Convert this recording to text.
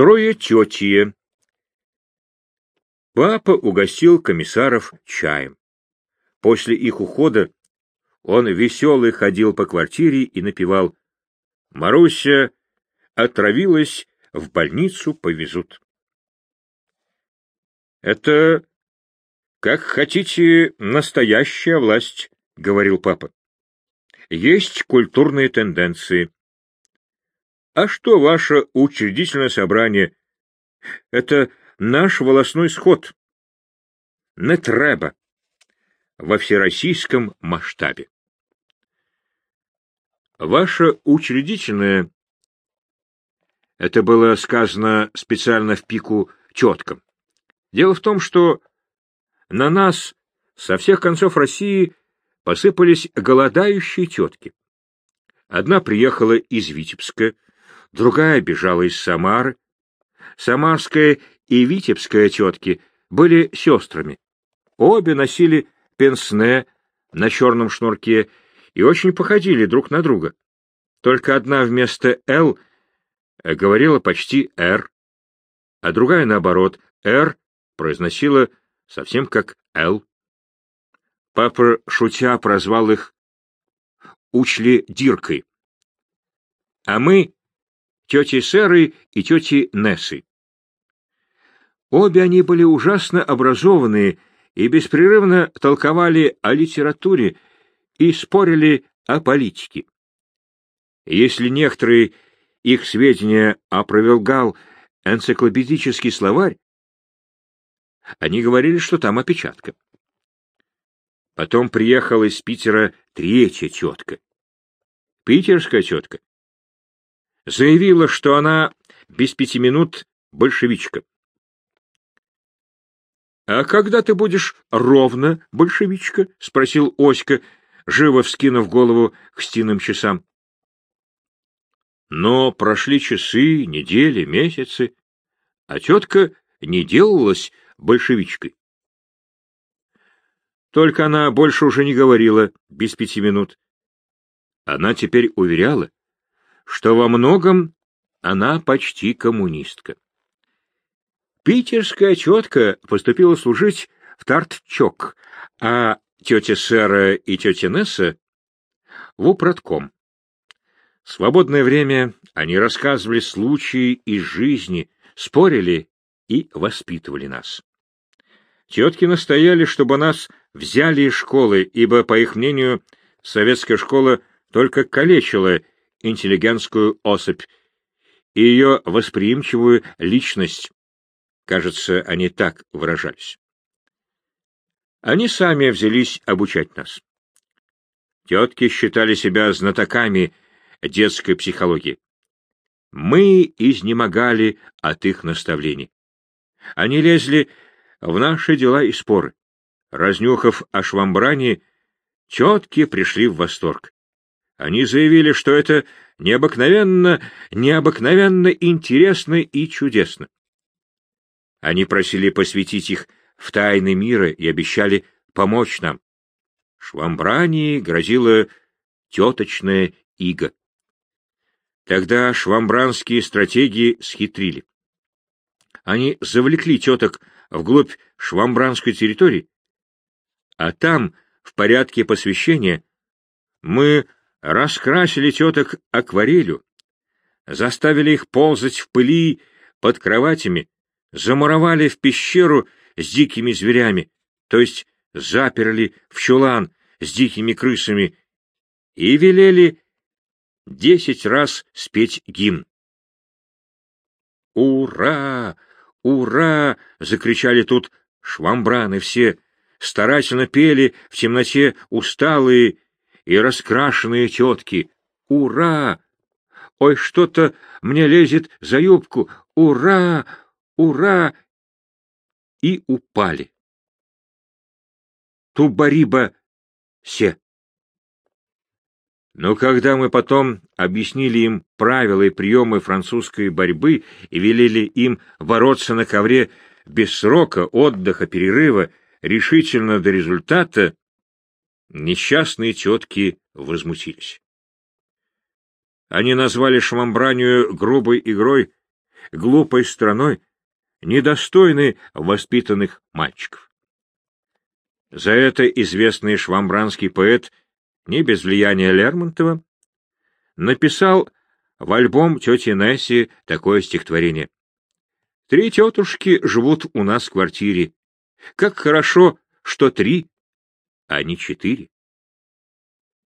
Трое тети. Папа угостил комиссаров чаем. После их ухода он веселый ходил по квартире и напевал «Маруся отравилась, в больницу повезут». «Это, как хотите, настоящая власть», — говорил папа. «Есть культурные тенденции. А что ваше учредительное собрание? Это наш волосной сход. Не треба во всероссийском масштабе. Ваше учредительное, это было сказано специально в пику теткам. Дело в том, что на нас со всех концов России посыпались голодающие тетки. Одна приехала из Витебска, другая бежала из Самары. Самарская и Витебская тетки были сестрами. Обе носили пенсне на черном шнурке и очень походили друг на друга. Только одна вместо «Л» говорила почти «Р», а другая, наоборот, «Р» произносила совсем как «Л». Папа, шутя, прозвал их «Учли Диркой», а мы — тети Сэры и тети Нессы. Обе они были ужасно образованные и беспрерывно толковали о литературе и спорили о политике. Если некоторые их сведения опровергал энциклопедический словарь, они говорили, что там опечатка. Потом приехала из Питера третья тетка. Питерская тетка. Заявила, что она без пяти минут большевичка. «А когда ты будешь ровно, большевичка?» — спросил Оська, живо вскинув голову к стенным часам. Но прошли часы, недели, месяцы, а тетка не делалась большевичкой. Только она больше уже не говорила без пяти минут. Она теперь уверяла, что во многом она почти коммунистка. Питерская тетка поступила служить в Тартчок, а тетя Сара и тетя Несса — в упротком. В свободное время они рассказывали случаи из жизни, спорили и воспитывали нас. Тетки настояли, чтобы нас взяли из школы, ибо, по их мнению, советская школа только калечила интеллигентскую особь и ее восприимчивую личность, Кажется, они так выражались. Они сами взялись обучать нас. Тетки считали себя знатоками детской психологии. Мы изнемогали от их наставлений. Они лезли в наши дела и споры. Разнюхав о швамбране, тетки пришли в восторг. Они заявили, что это необыкновенно, необыкновенно интересно и чудесно. Они просили посвятить их в тайны мира и обещали помочь нам. Швамбрании грозила теточная ига. Тогда швамбранские стратегии схитрили. Они завлекли теток вглубь швамбранской территории, а там, в порядке посвящения, мы раскрасили теток акварелью, заставили их ползать в пыли под кроватями, замуровали в пещеру с дикими зверями, то есть заперли в чулан с дикими крысами и велели десять раз спеть гимн. «Ура! Ура!» — закричали тут швамбраны все, старательно пели в темноте усталые и раскрашенные тетки. «Ура! Ой, что-то мне лезет за юбку! Ура! «Ура!» и упали. Тубариба се. Но когда мы потом объяснили им правила и приемы французской борьбы и велели им бороться на ковре без срока, отдыха, перерыва, решительно до результата, несчастные тетки возмутились. Они назвали швамбранию грубой игрой, глупой страной, недостойной воспитанных мальчиков. За это известный швамбранский поэт, не без влияния Лермонтова, написал в альбом тети Несси такое стихотворение. «Три тетушки живут у нас в квартире. Как хорошо, что три, а не четыре».